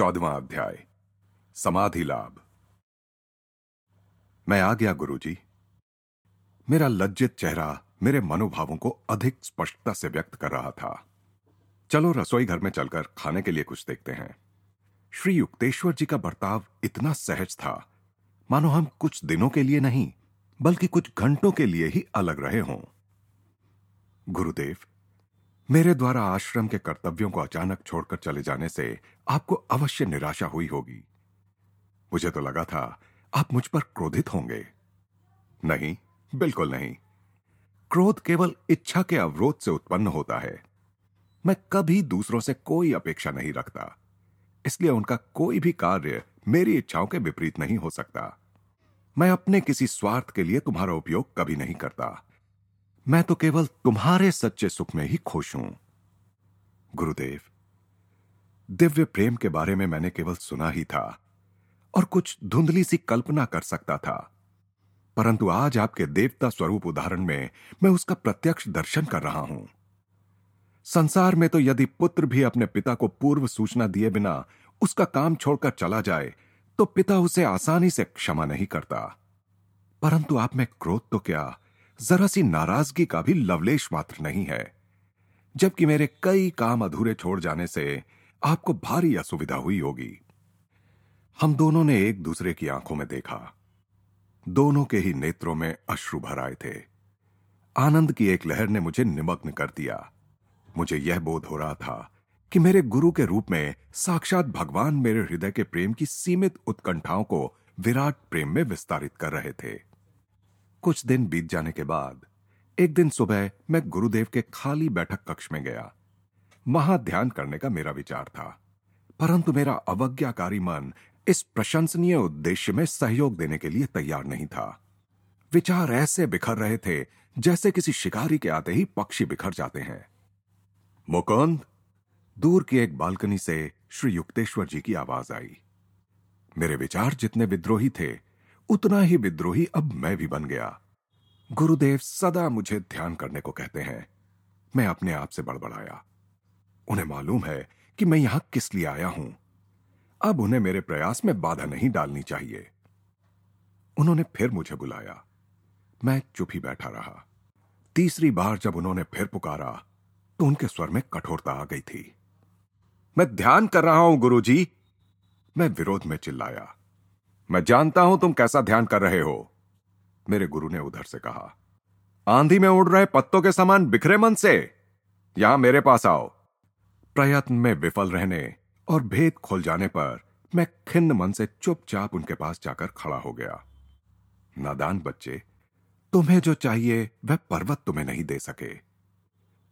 चौदवा अध्याय, समाधि लाभ। मैं आ गया गुरुजी। मेरा लज्जित चेहरा मेरे मनोभावों को अधिक स्पष्टता से व्यक्त कर रहा था। चलो रसोई घर में चलकर खाने के लिए कुछ देखते हैं। श्री युक्तेश्वर जी का बर्ताव इतना सहज था। मानो हम कुछ दिनों के लिए नहीं, बल्कि कुछ घंटों के लिए ही अलग रहे हों। गुरुदेव मेरे द्वारा आश्रम के कर्तव्यों को अचानक छोड़कर चले जाने से आपको अवश्य निराशा हुई होगी। मुझे तो लगा था आप मुझ पर क्रोधित होंगे। नहीं, बिल्कुल नहीं। क्रोध केवल इच्छा के अवरोध से उत्पन्न होता है। मैं कभी दूसरों से कोई अपेक्षा नहीं रखता। इसलिए उनका कोई भी कार्य मेरी इच्छाओं के विपरीत नहीं हो सकता। मैं अपने किसी स्वार्थ के लिए तुम्हारा उपयोग कभी नहीं करता। मैं तो केवल तुम्हारे सच्चे सुख में ही खुश हूँ। गुरुदेव, दिव्य प्रेम के बारे में मैंने केवल सुना ही था और कुछ धुंधली सी कल्पना कर सकता था। परंतु आज आपके देवता स्वरूप उदाहरण में मैं उसका प्रत्यक्ष दर्शन कर रहा हूँ। संसार में तो यदि पुत्र भी अपने पिता को पूर्व सूचना दिए बिना उसका काम छोड़कर चला जाए तो पिता उसे आसानी से क्षमा नहीं करता। परंतु आप में क्रोध तो क्या? जरा सी नाराज़गी का भी लवलेश मात्र नहीं है। जबकि मेरे कई काम अधूरे छोड़ जाने से आपको भारी असुविधा हुई होगी। हम दोनों ने एक दूसरे की आँखों में देखा। दोनों के ही नेत्रों में अश्रु भर आए थे। आनंद की एक लहर ने मुझे निमग्न कर दिया। मुझे यह बोध हो रहा था कि मेरे गुरु के रूप में साक्षात भगवान मेरे हृदय के प्रेम की सीमित उत्कंठाओं को विराट प्रेम में विस्तारित कर रहे थे। कुछ दिन बीत जाने के बाद, एक दिन सुबह मैं गुरुदेव के खाली बैठक कक्ष में गया। वहाँ ध्यान करने का मेरा विचार था, परंतु मेरा अवज्ञाकारी मन इस प्रशंसनीय उद्देश्य में सहयोग देने के लिए तैयार नहीं था। विचार ऐसे बिखर रहे थे, जैसे किसी शिकारी के आते ही पक्षी बिखर जाते हैं। मुकुंद, दूर की एक बालकनी से श्री युक्तेश्वर जी की आवाज़ आई। मेरे विचार जितने विद्रोही थे उतना ही विद्रोही अब मैं भी बन गया। गुरुदेव सदा मुझे ध्यान करने को कहते हैं। मैं अपने आप से बड़बड़ाया। उन्हें मालूम है कि मैं यहाँ किस लिए आया हूँ। अब उन्हें मेरे प्रयास में बाधा नहीं डालनी चाहिए। उन्होंने फिर मुझे बुलाया। मैं चुप ही बैठा रहा। तीसरी बार जब उन्होंने फिर पुकारा तो उनके स्वर में कठोरता आ गई थी। मैं ध्यान कर रहा हूँ, गुरुजी। मैं विरोध में चिल्लाया। मैं जानता हूँ तुम कैसा ध्यान कर रहे हो। मेरे गुरु ने उधर से कहा, आंधी में उड़ रहे पत्तों के समान बिखरे मन से। यहाँ मेरे पास आओ। प्रयत्न में विफल रहने और भेद खोल जाने पर मैं खिन्न मन से चुपचाप उनके पास जाकर खड़ा हो गया। नादान बच्चे, तुम्हें जो चाहिए वह पर्वत तुम्हें नहीं दे सके।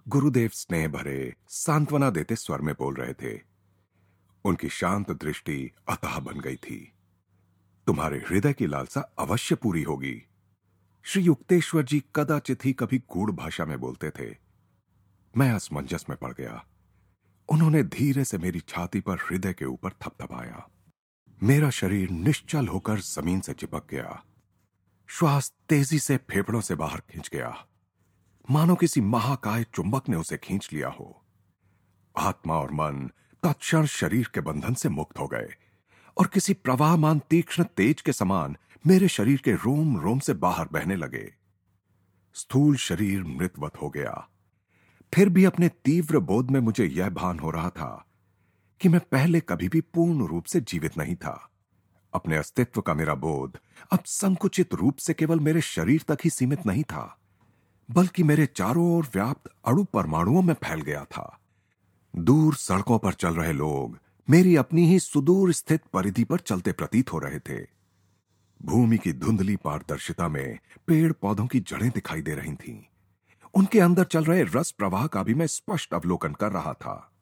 गुरुदेव स्नेह भरे, सांत्वना देते स्वर में बोल रहे थे। उनकी शांत दृष्टि अतः बन गई थी। तुम्हारे हृदय की लालसा अवश्य पूरी होगी। श्री युक्तेश्वर जी कदाचित ही कभी गूढ़ भाषा में बोलते थे। मैं असमंजस में पड़ गया। उन्होंने धीरे से मेरी छाती पर हृदय के ऊपर थपथपाया। मेरा शरीर निश्चल होकर ज़मीन से चिपक गया। श्वास तेज़ी से फेफड़ों से बाहर खींच गया। मानो किसी महाकाय चुंबक ने उसे खींच लिया हो। आत्मा और मन तत्क्षण शरीर के बंधन से मुक्त हो गए। और किसी प्रवाहमान तीक्ष्ण तेज के समान मेरे शरीर के रोम रोम से बाहर बहने लगे। स्थूल शरीर मृतवत हो गया। फिर भी अपने तीव्र बोध में मुझे यह भान हो रहा था कि मैं पहले कभी भी पूर्ण रूप से जीवित नहीं था। अपने अस्तित्व का मेरा बोध अब संकुचित रूप से केवल मेरे शरीर तक ही सीमित नहीं था, बल्कि मेरे चारों ओर व्याप्त अणु परमाणुओं में फैल गया था। दूर सड़कों पर चल रहे लोग मेरी अपनी ही सुदूर स्थित परिधि पर चलते प्रतीत हो रहे थे। भूमि की धुंधली पारदर्शिता में पेड़ पौधों की जड़ें दिखाई दे रही थीं। उनके अंदर चल रहे रस प्रवाह का भी मैं स्पष्ट अवलोकन कर रहा था।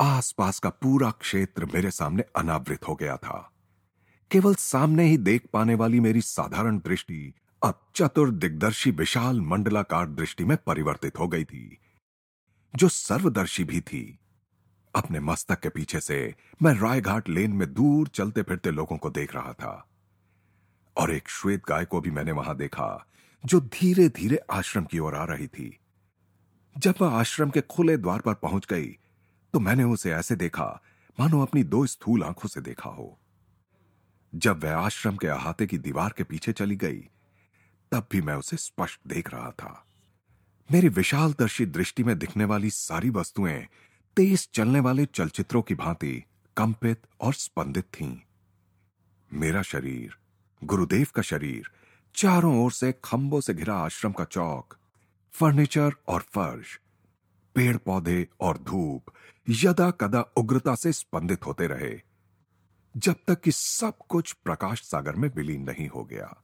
आसपास का पूरा क्षेत्र मेरे सामने अनावृत हो गया था। केवल सामने ही देख पाने वाली मेरी साधारण दृष्टि, अब चतुर दिग्दर्शी विशाल मंडलाकार दृष्टि में परिवर्तित हो गई थी, जो सर्वदर्शी भी थी। अपने मस्तक के पीछे से मैं रायघाट लेन में दूर चलते फिरते लोगों को देख रहा था। और एक श्वेत गाय को भी मैंने वहाँ देखा, जो धीरे धीरे आश्रम की ओर आ रही थी। जब वह आश्रम के खुले द्वार पर पहुँच गई तो मैंने उसे ऐसे देखा, मानो अपनी दो स्थूल आँखों से देखा हो। जब वह आश्रम के अहाते की दीवार के पीछे चली गई, तब भी मैं उसे स्पष्ट देख रहा था। मेरी विशालदर्शी दृष्टि में दिखने वाली सारी वस्तुएँ तेज चलने वाले चलचित्रों की भांति कंपित और स्पंदित थीं। मेरा शरीर, गुरुदेव का शरीर, चारों ओर से खंभों से घिरा आश्रम का चौक, फर्नीचर और फर्श पेड़ पौधे और धूप यदा कदा उग्रता से स्पंदित होते रहे, जब तक कि सब कुछ प्रकाश सागर में विलीन नहीं हो गया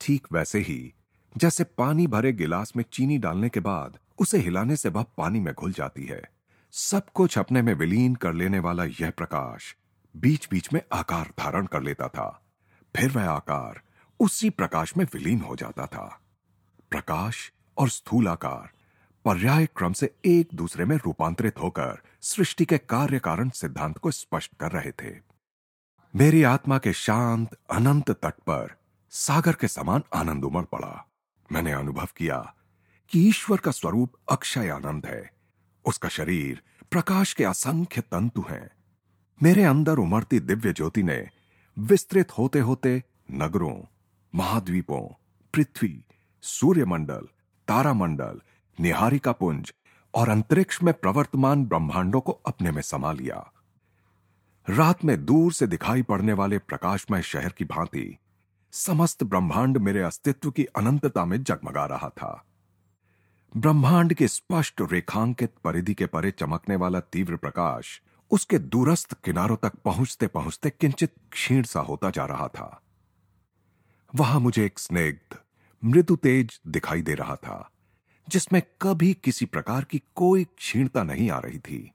ठीक वैसे ही, जैसे पानी भरे गिलास में चीनी डालने के बाद उसे हिलाने से वह पानी में घुल जाती है सब कुछ अपने में विलीन कर लेने वाला यह प्रकाश बीच बीच में आकार धारण कर लेता था। फिर वह आकार उसी प्रकाश में विलीन हो जाता था। प्रकाश और स्थूल आकार पर्याय क्रम से एक दूसरे में रूपांतरित होकर सृष्टि के कार्य कारण सिद्धांत को स्पष्ट कर रहे थे। मेरी आत्मा के शांत, अनंत तट पर सागर के समान आनंद उमड़ पड़ा। मैंने अनुभव किया कि ईश्वर का स्वरूप अक्षय आनंद है। उसका शरीर प्रकाश के असंख्य तंतु हैं। मेरे अंदर उमड़ती दिव्य ज्योति ने विस्तृत होते होते नगरों, महाद्वीपों, पृथ्वी, सूर्यमंडल, तारामंडल, निहारिका पुंज और अंतरिक्ष में प्रवर्तमान ब्रह्मांडों को अपने में समा लिया। रात में दूर से दिखाई पड़ने वाले प्रकाशमय शहर की भांति समस्त ब्रह्मांड मेरे अस्तित्व की अनंतता में जगमगा रहा था। ब्रह्मांड के स्पष्ट रेखांकित परिधि के परे चमकने वाला तीव्र प्रकाश उसके दूरस्थ किनारों तक पहुँचते पहुँचते किंचित क्षीण सा होता जा रहा था। वहाँ मुझे एक स्नेग्ध, मृदु तेज दिखाई दे रहा था, जिसमें कभी किसी प्रकार की कोई क्षीणता नहीं आ रही थी।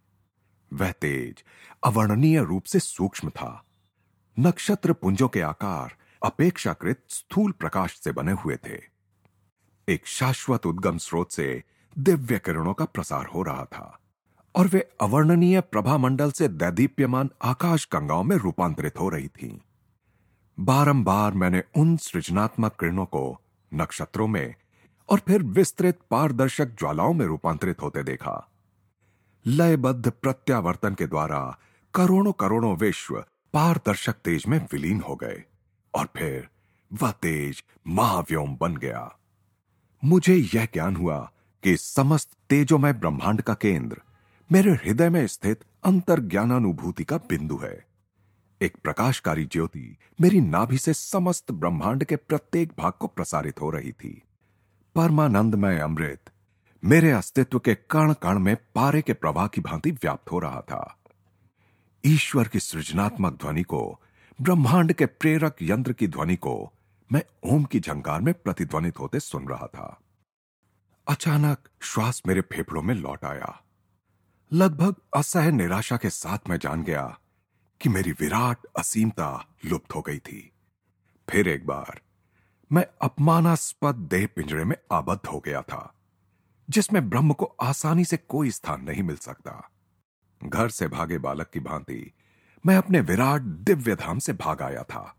वह तेज, अवर्णनीय रूप से सूक्ष्म था। नक्षत्र पुंजों के आकार अपेक्षाकृत स्थूल प्रकाश से बने हुए थे। एक शाश्वत उद्गम स्रोत से दिव्य किरणों का प्रसार हो रहा था, और वे अवर्णनीय प्रभा मंडल से दैदीप्यमान आकाश गंगाओं में रूपांतरित हो रही थीं। बारंबार मैंने उन सृजनात्मक किरणों को नक्षत्रों में और फिर विस्तृत पारदर्शक ज्वालाओं में रूपांतरित होते देखा लयबद्ध प्रत्यावर्तन के द्वारा करोड़ों करोड़ों विश्व पारदर्शक तेज में विलीन हो गए, और फिर वह तेज महाव्योम बन गया मुझे यह ज्ञान हुआ कि समस्त तेजोमय ब्रह्मांड का केंद्र मेरे हृदय में स्थित अंतर ज्ञानानुभूति का बिंदु है। एक प्रकाशकारी ज्योति मेरी नाभि से समस्त ब्रह्मांड के प्रत्येक भाग को प्रसारित हो रही थी। परमानंदमय अमृत मेरे अस्तित्व के कण कण में पारे के प्रवाह की भांति व्याप्त हो रहा था। ईश्वर की सृजनात्मक ध्वनि को, ब्रह्मांड के प्रेरक यंत्र की ध्वनि को मैं ओम की झंकार में प्रतिध्वनित होते सुन रहा था। अचानक श्वास मेरे फेफड़ों में लौट आया। लगभग असह निराशा के साथ मैं जान गया कि मेरी विराट असीमता लुप्त हो गई थी। फिर एक बार मैं अपमानास्पद देह पिंजरे में आबद्ध हो गया था, जिसमें ब्रह्म को आसानी से कोई स्थान नहीं मिल सकता। घर से भागे बालक की भांति मैं अपने विराट दिव्य धाम से भाग आया था।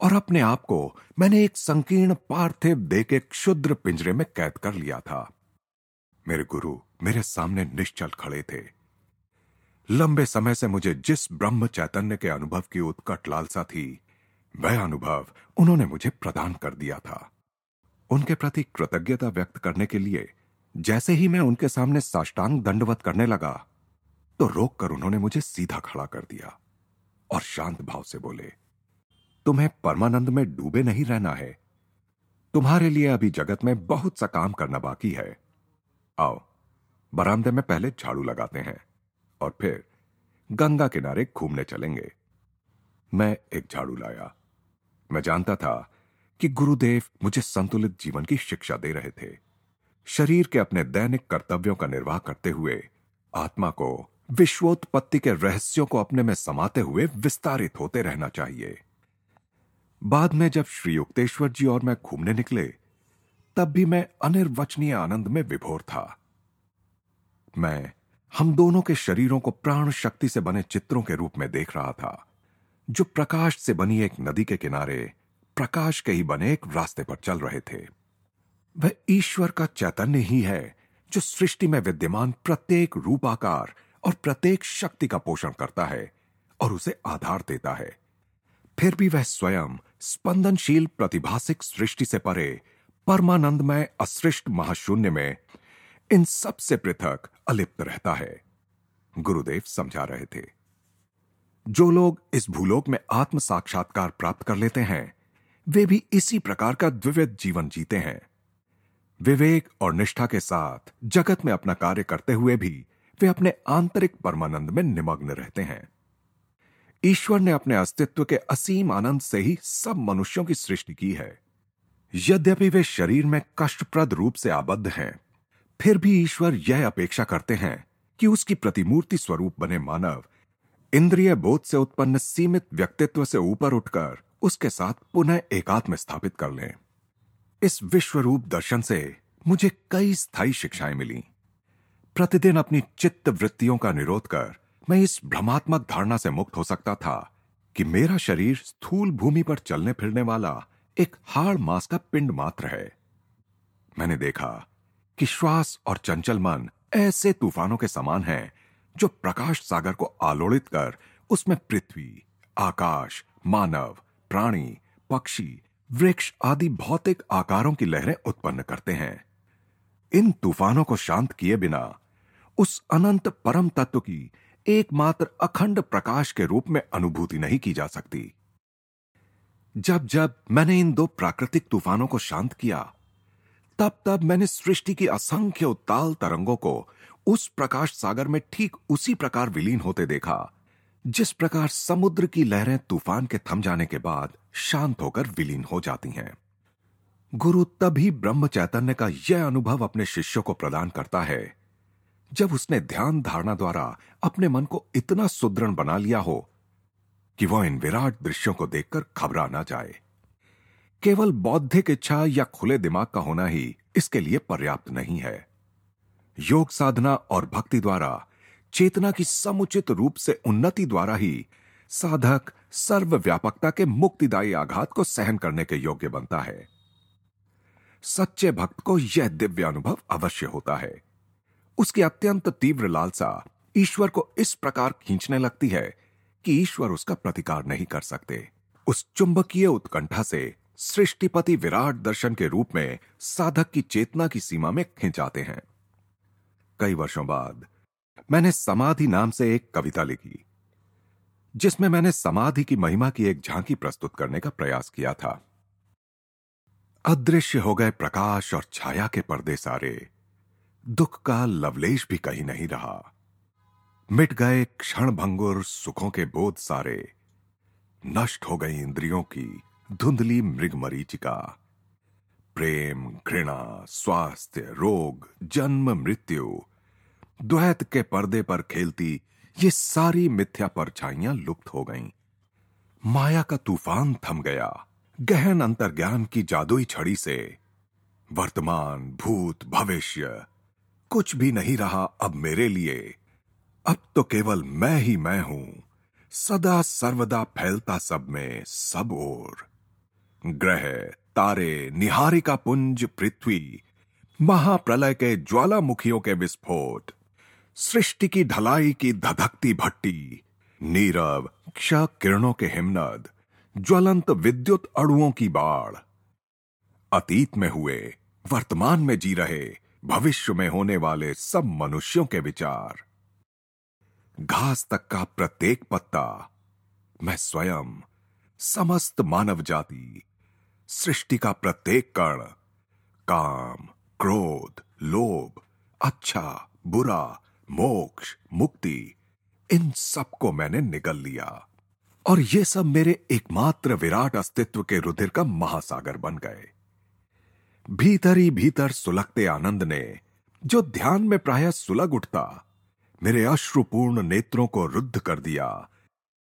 और अपने आप को मैंने एक संकीर्ण पार्थिव दे के क्षुद्र पिंजरे में कैद कर लिया था। मेरे गुरु मेरे सामने निश्चल खड़े थे। लंबे समय से मुझे जिस ब्रह्म चैतन्य के अनुभव की उत्कट लालसा थी, वह अनुभव उन्होंने मुझे प्रदान कर दिया था। उनके प्रति कृतज्ञता व्यक्त करने के लिए जैसे ही मैं उनके सामने साष्टांग दंडवत करने लगा तो रोक कर उन्होंने मुझे सीधा खड़ा कर दिया और शांत भाव से बोले तुम्हें परमानंद में डूबे नहीं रहना है। तुम्हारे लिए अभी जगत में बहुत सा काम करना बाकी है। आओ, बरामदे में पहले झाड़ू लगाते हैं और फिर गंगा किनारे घूमने चलेंगे। मैं एक झाड़ू लाया। मैं जानता था कि गुरुदेव मुझे संतुलित जीवन की शिक्षा दे रहे थे। शरीर के अपने दैनिक कर्तव्यों का निर्वाह करते हुए, आत्मा को विश्वोत्पत्ति के रहस्यों को अपने में समाते हुए विस्तारित होते रहना चाहिए। बाद में जब श्री युक्तेश्वर जी और मैं घूमने निकले, तब भी मैं अनिर्वचनीय आनंद में विभोर था। मैं हम दोनों के शरीरों को प्राण शक्ति से बने चित्रों के रूप में देख रहा था, जो प्रकाश से बनी एक नदी के किनारे प्रकाश के ही बने एक रास्ते पर चल रहे थे। वह ईश्वर का चैतन्य ही है, जो सृष्टि में विद्यमान प्रत्येक रूपाकार और प्रत्येक शक्ति का पोषण करता है और उसे आधार देता है। फिर भी वह स्वयं स्पंदनशील प्रतिभासिक सृष्टि से परे, परमानंदमय असृष्ट महाशून्य में इन सबसे पृथक अलिप्त रहता है। गुरुदेव समझा रहे थे। जो लोग इस भूलोक में आत्म साक्षात्कार प्राप्त कर लेते हैं, वे भी इसी प्रकार का द्विविध जीवन जीते हैं। विवेक और निष्ठा के साथ जगत में अपना कार्य करते हुए भी वे अपने आंतरिक परमानंद में निमग्न रहते हैं। ईश्वर ने अपने अस्तित्व के असीम आनंद से ही सब मनुष्यों की सृष्टि की है। यद्यपि वे शरीर में कष्टप्रद रूप से आबद्ध हैं, फिर भी ईश्वर यह अपेक्षा करते हैं कि उसकी प्रतिमूर्ति स्वरूप बने मानव, इंद्रिय बोध से उत्पन्न सीमित व्यक्तित्व से ऊपर उठकर उसके साथ पुनः एकात्म स्थापित कर लें। इस विश्व रूप दर्शन से मुझे कई स्थायी शिक्षाएँ मिली। प्रतिदिन अपनी चित्त वृत्तियों का निरोध कर मैं इस भ्रमात्मक धारणा से मुक्त हो सकता था कि मेरा शरीर स्थूल भूमि पर चलने फिरने वाला एक हाड़ मास का पिंड मात्र है। मैंने देखा कि श्वास और चंचल मन ऐसे तूफानों के समान हैं जो प्रकाश सागर को आलोड़ित कर उसमें पृथ्वी, आकाश, मानव, प्राणी, पक्षी, वृक्ष आदि भौतिक आकारों की लहरें उत्पन्न करते हैं। इन तूफानों को शांत किए बिना उस अनंत परम तत्व की एकमात्र अखंड प्रकाश के रूप में अनुभूति नहीं की जा सकती। जब जब मैंने इन दो प्राकृतिक तूफानों को शांत किया, तब तब मैंने सृष्टि की असंख्य उत्ताल तरंगों को उस प्रकाश सागर में ठीक उसी प्रकार विलीन होते देखा, जिस प्रकार समुद्र की लहरें तूफ़ान के थम जाने के बाद शांत होकर विलीन हो जाती हैं। गुरु तभी ब्रह्म चैतन्य का यह अनुभव अपने शिष्यों को प्रदान करता है जब उसने ध्यान धारणा द्वारा अपने मन को इतना सुदृढ़ बना लिया हो कि वह इन विराट दृश्यों को देखकर घबरा ना जाए, केवल बौद्धिक इच्छा या खुले दिमाग का होना ही इसके लिए पर्याप्त नहीं है। योग साधना और भक्ति द्वारा, चेतना की समुचित रूप से उन्नति द्वारा ही साधक सर्वव्यापकता के मुक्तिदायी आघात को सहन करने के योग्य बनता है। सच्चे भक्त को यह दिव्य अनुभव अवश्य होता है। उसकी अत्यंत तीव्र लालसा ईश्वर को इस प्रकार खींचने लगती है कि ईश्वर उसका प्रतिकार नहीं कर सकते। उस चुंबकीय उत्कंठा से सृष्टिपति विराट दर्शन के रूप में साधक की चेतना की सीमा में खिंचाते हैं। कई वर्षों बाद मैंने समाधि नाम से एक कविता लिखी, जिसमें मैंने समाधि की महिमा की एक झांकी प्रस्तुत करने का प्रयास किया था। अदृश्य हो गए प्रकाश और छाया के पर्दे सारे। दुख का लवलेश भी कहीं नहीं रहा। मिट गए क्षण भंगुर सुखों के बोध सारे। नष्ट हो गई इंद्रियों की धुंधली मृग मरीचिका। प्रेम, घृणा, स्वास्थ्य, रोग, जन्म, मृत्यु, द्वैत के पर्दे पर खेलती ये सारी मिथ्या परछाइयाँ लुप्त हो गईं। माया का तूफ़ान थम गया, गहन अंतर्ज्ञान की जादुई छड़ी से। वर्तमान, भूत, भविष्य कुछ भी नहीं रहा अब मेरे लिए। अब तो केवल मैं ही मैं हूँ। सदा सर्वदा फैलता सब में सब ओर। ग्रह, तारे, निहारिका पुंज, पृथ्वी, महाप्रलय के ज्वालामुखियों के विस्फोट, सृष्टि की ढलाई की धधकती भट्टी, नीरव क्ष किरणों के हिमनद, ज्वलंत विद्युत अड़ुओं की बाढ़। अतीत में हुए, वर्तमान में जी रहे भविष्य में होने वाले सब मनुष्यों के विचार। घास तक का प्रत्येक पत्ता, मैं स्वयं, समस्त मानव जाति, सृष्टि का प्रत्येक कण, काम, क्रोध, लोभ अच्छा बुरा, मोक्ष, मुक्ति, इन सबको मैंने निगल लिया। और ये सब मेरे एकमात्र विराट अस्तित्व के रुधिर का महासागर बन गए। भीतर ही भीतर सुलगते आनंद ने, जो ध्यान में प्राय सुलग उठता, मेरे अश्रुपूर्ण नेत्रों को रुद्ध कर दिया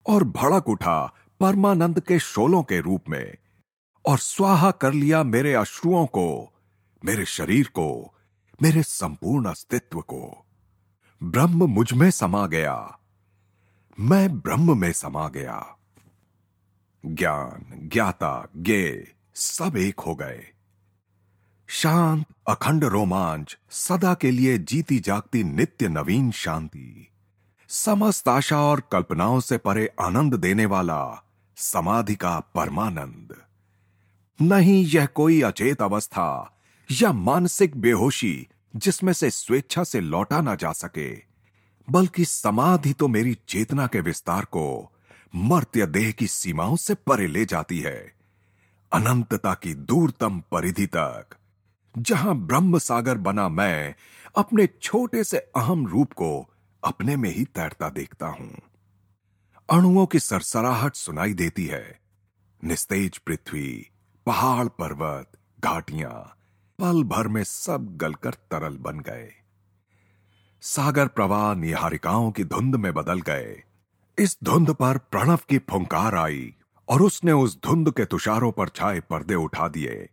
और भड़क उठा परमानंद के शोलों के रूप में और स्वाहा कर लिया मेरे अश्रुओं को, मेरे शरीर को, मेरे संपूर्ण अस्तित्व को। ब्रह्म मुझमें समा गया। मैं ब्रह्म में समा गया। ज्ञान, ज्ञाता गे सब एक हो गए। शांत, अखंड रोमांच सदा के लिए जीती जागती नित्य नवीन शांति। समस्त आशा और कल्पनाओं से परे आनंद देने वाला समाधि का परमानंद। नहीं यह कोई अचेत अवस्था या मानसिक बेहोशी जिसमें से स्वेच्छा से लौटा ना जा सके, बल्कि समाधि तो मेरी चेतना के विस्तार को मर्त्य देह की सीमाओं से परे ले जाती है। अनंतता की दूरतम परिधि तक जहाँ ब्रह्म सागर बना मैं, अपने छोटे से अहम रूप को अपने में ही तैरता देखता हूँ। अणुओं की सरसराहट सुनाई देती है। निस्तेज पृथ्वी, पहाड़ पर्वत, घाटियाँ, पल भर में सब गलकर तरल बन गए। सागर प्रवाह निहारिकाओं की धुंध में बदल गए। इस धुंध पर प्रणव की फुंकार आई और उसने उस धुंध के तुषारों पर छाए पर्दे उठा दिए।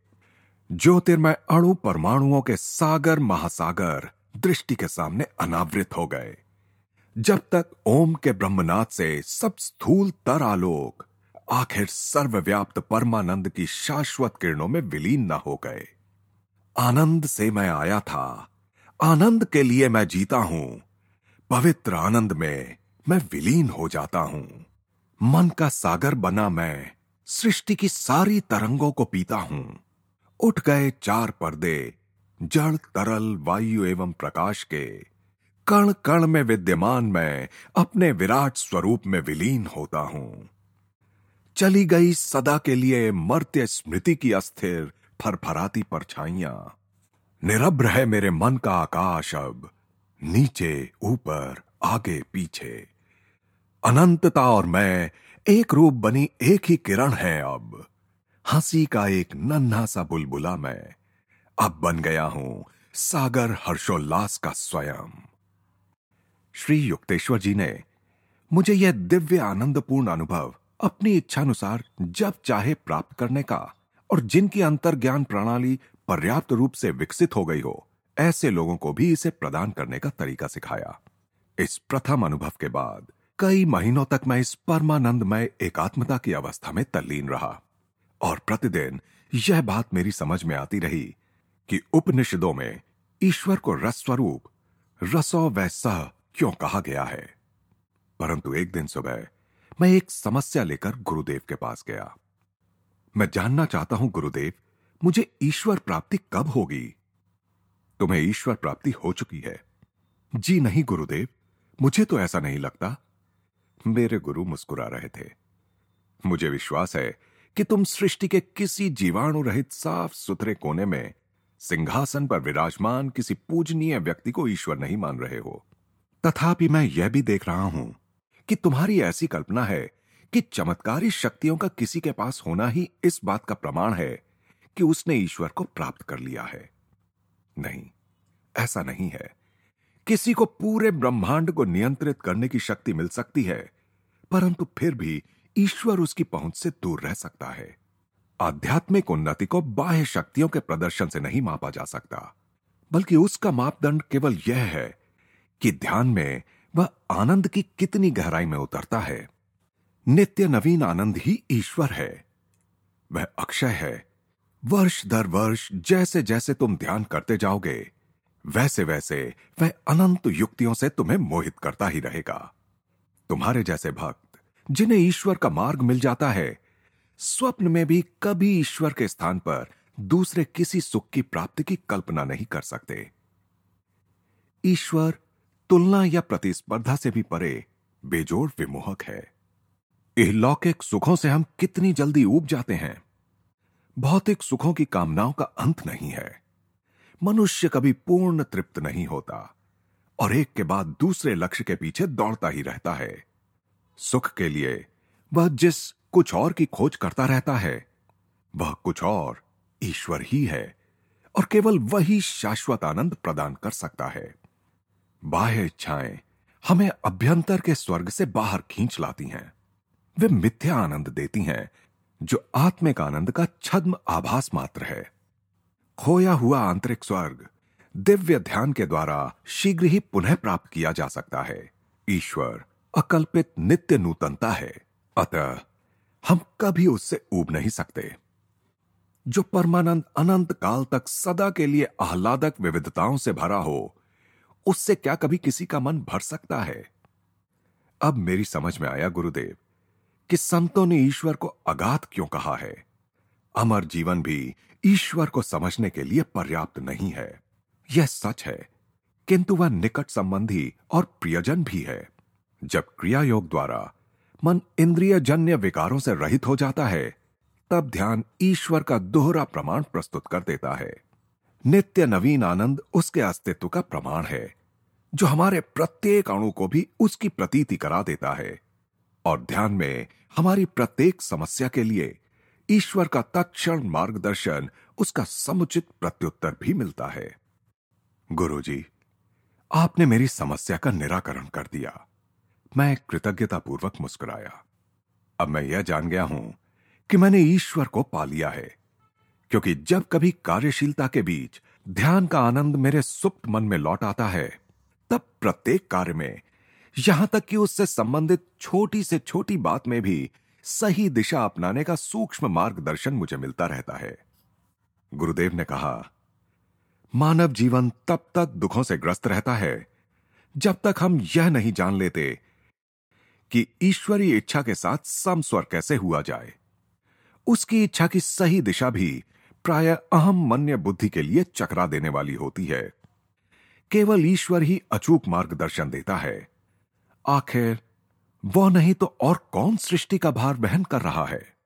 ज्योतिर्मय अणु परमाणुओं के सागर महासागर दृष्टि के सामने अनावृत हो गए। जब तक ओम के ब्रह्मनाथ से सब स्थूल तर आलोक आखिर सर्वव्याप्त परमानंद की शाश्वत किरणों में विलीन न हो गए। आनंद से मैं आया था। आनंद के लिए मैं जीता हूँ। पवित्र आनंद में मैं विलीन हो जाता हूँ। मन का सागर बना मैं। सृष्टि की सारी तरंगों को पीता हूँ। उठ गए चार पर्दे, जड़ तरल वायु एवं प्रकाश के। कण कण में विद्यमान मैं अपने विराट स्वरूप में विलीन होता हूँ। चली गई सदा के लिए मर्त्य स्मृति की अस्थिर, फरफराती परछाइयाँ। निरभ्र है मेरे मन का आकाश अब, नीचे, ऊपर, आगे, पीछे। अनंतता और मैं एक रूप बनी एक ही किरण है अब। हँसी का एक नन्हा सा बुलबुला मैं अब बन गया हूँ सागर हर्षोल्लास का स्वयं। श्री युक्तेश्वर जी ने मुझे यह दिव्य आनंदपूर्ण अनुभव अपनी इच्छानुसार जब चाहे प्राप्त करने का और जिनकी अंतर्ज्ञान प्रणाली पर्याप्त रूप से विकसित हो गई हो, ऐसे लोगों को भी इसे प्रदान करने का तरीका सिखाया। इस प्रथम अनुभव के बाद कई महीनों तक मैं इस परमानंदमय एकात्मता की अवस्था में तल्लीन रहा। और प्रतिदिन यह बात मेरी समझ में आती रही कि उपनिषदों में ईश्वर को रस स्वरूप रसो व सह क्यों कहा गया है? परंतु एक दिन सुबह मैं एक समस्या लेकर गुरुदेव के पास गया। मैं जानना चाहता हूँ, गुरुदेव, मुझे ईश्वर प्राप्ति कब होगी? तुम्हें ईश्वर प्राप्ति हो चुकी है। जी नहीं, गुरुदेव, मुझे तो ऐसा नहीं लगता। मेरे गुरु मुस्कुरा रहे थे। मुझे विश्वास है कि तुम सृष्टि के किसी जीवाणु रहित साफ़ सुथरे कोने में सिंहासन पर विराजमान किसी पूजनीय व्यक्ति को ईश्वर नहीं मान रहे हो। तथापि मैं यह भी देख रहा हूँ कि तुम्हारी ऐसी कल्पना है कि चमत्कारी शक्तियों का किसी के पास होना ही इस बात का प्रमाण है कि उसने ईश्वर को प्राप्त कर लिया है। नहीं, ऐसा नहीं है। किसी को पूरे ब्रह्मांड को नियंत्रित करने की शक्ति मिल सकती है, परंतु फिर भी ईश्वर उसकी पहुँच से दूर रह सकता है। आध्यात्मिक उन्नति को बाह्य शक्तियों के प्रदर्शन से नहीं मापा जा सकता, बल्कि उसका मापदंड केवल यह है कि ध्यान में वह आनंद की कितनी गहराई में उतरता है। नित्य नवीन आनंद ही ईश्वर है। वह अक्षय है। वर्ष दर वर्ष जैसे जैसे तुम ध्यान करते जाओगे वैसे वैसे वह अनंत युक्तियों से तुम्हें मोहित करता ही रहेगा। तुम्हारे जैसे भक्त जिन्हें ईश्वर का मार्ग मिल जाता है, स्वप्न में भी कभी ईश्वर के स्थान पर दूसरे किसी सुख की प्राप्ति की कल्पना नहीं कर सकते। ईश्वर तुलना या प्रतिस्पर्धा से भी परे, बेजोड़ विमोहक है। इहलौकिक सुखों से हम कितनी जल्दी उब जाते हैं। भौतिक सुखों की कामनाओं का अंत नहीं है। मनुष्य कभी पूर्ण तृप्त नहीं होता और एक के बाद दूसरे लक्ष्य के पीछे दौड़ता ही रहता है। सुख के लिए, वह जिस कुछ और की खोज करता रहता है, वह कुछ और ईश्वर ही है और केवल वही शाश्वत आनंद प्रदान कर सकता है। बाह्य इच्छाएँ हमें अभ्यंतर के स्वर्ग से बाहर खींच लाती हैं। वे मिथ्या आनंद देती हैं, जो आत्मिक आनंद का छद्म आभास मात्र है। खोया हुआ आंतरिक स्वर्ग दिव्य ध्यान के द्वारा शीघ्र ही पुनः प्राप्त किया जा सकता है। ईश्वर अकल्पित नित्य नूतनता है। अतः हम कभी उससे ऊब नहीं सकते। जो परमानंद अनंत काल तक सदा के लिए आह्लादक विविधताओं से भरा हो, उससे क्या कभी किसी का मन भर सकता है? अब मेरी समझ में आया, गुरुदेव, कि संतों ने ईश्वर को अगाध क्यों कहा है? अमर जीवन भी ईश्वर को समझने के लिए पर्याप्त नहीं है। यह सच है, किंतु वह निकट संबंधी और प्रियजन भी है। जब क्रिया योग द्वारा मन इंद्रिय जन्य विकारों से रहित हो जाता है तब ध्यान ईश्वर का दोहरा प्रमाण प्रस्तुत कर देता है। नित्य नवीन आनंद उसके अस्तित्व का प्रमाण है जो हमारे प्रत्येक अणु को भी उसकी प्रतीति करा देता है। और ध्यान में हमारी प्रत्येक समस्या के लिए ईश्वर का तत्क्षण मार्गदर्शन उसका समुचित प्रत्युत्तर भी मिलता है। गुरुजी, आपने मेरी समस्या का निराकरण कर दिया। मैं कृतज्ञतापूर्वक मुस्कुराया। अब मैं यह जान गया हूँ कि मैंने ईश्वर को पा लिया है, क्योंकि जब कभी कार्यशीलता के बीच ध्यान का आनंद मेरे सुप्त मन में लौट आता है, तब प्रत्येक कार्य में, यहाँ तक कि उससे संबंधित छोटी से छोटी बात में भी सही दिशा अपनाने का सूक्ष्म मार्गदर्शन मुझे मिलता रहता है। गुरुदेव ने कहा, मानव जीवन तब तक दुखों से ग्रस्त रहता है, जब तक हम यह नहीं जान लेते कि ईश्वरीय इच्छा के साथ समस्वर कैसे हुआ जाए। उसकी इच्छा की सही दिशा भी प्राय अहम मन्य बुद्धि के लिए चकरा देने वाली होती है। केवल ईश्वर ही अचूक मार्गदर्शन देता है। आखिर, वह नहीं तो और कौन सृष्टि का भार बहन कर रहा है?